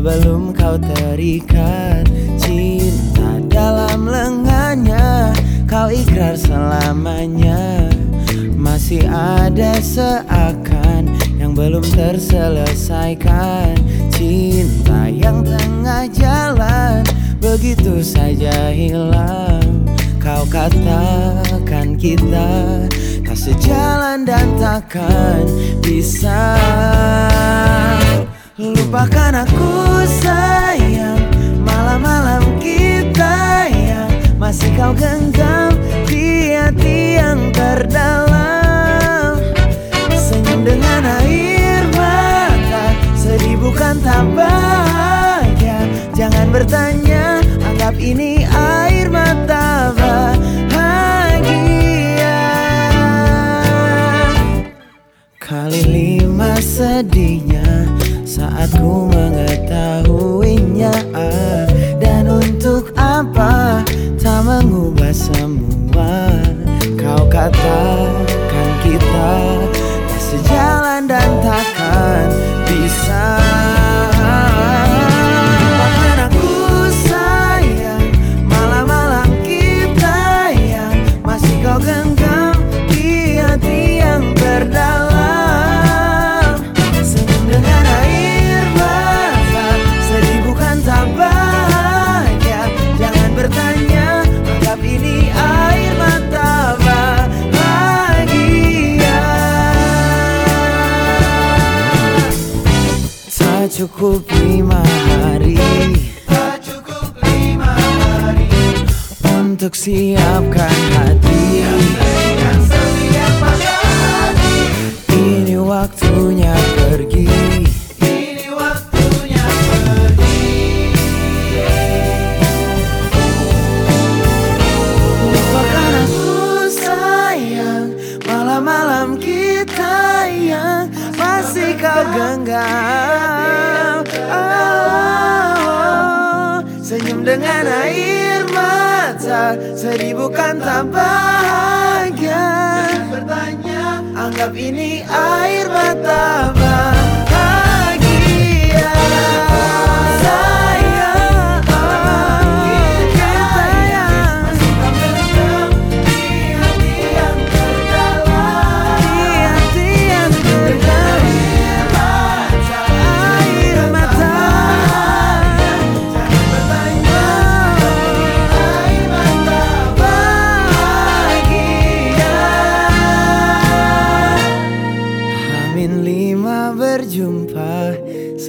Sebelum kau terikat Cinta dalam lengannya Kau ikrar selamanya. Masih ada seakan Yang belum terselesaikan. Cinta yang tengah jalan Begitu saja hilang. Kau katakan kita Tak sejalan dan takkan bisa Lupakan aku sayang. Malam-malam kita yang Masih kau genggam Di hati yang terdalam. Senyum dengan air mata Sedih bukan tak bahagia. Jangan bertanya Anggap ini air mata Kali lima sedihnya saat ku mengetahuinya ah, Dan untuk apa tak mengubah semua? Kau katakan kita tak sejalan dan takkan bisa. Kau genggam di hati cukup lima hari. Tak cukup lima hari Untuk siapkan hati. Dengan setiap Ini waktunya pergi. Ini waktunya pergi Malam-malam kita yang Masih kau genggam Dengan air mata Sedih bukan tak bahagia. Jangan bertanya Anggap ini air mata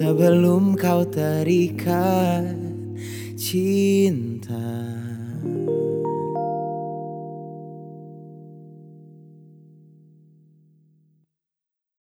Sebelum kau terikat cinta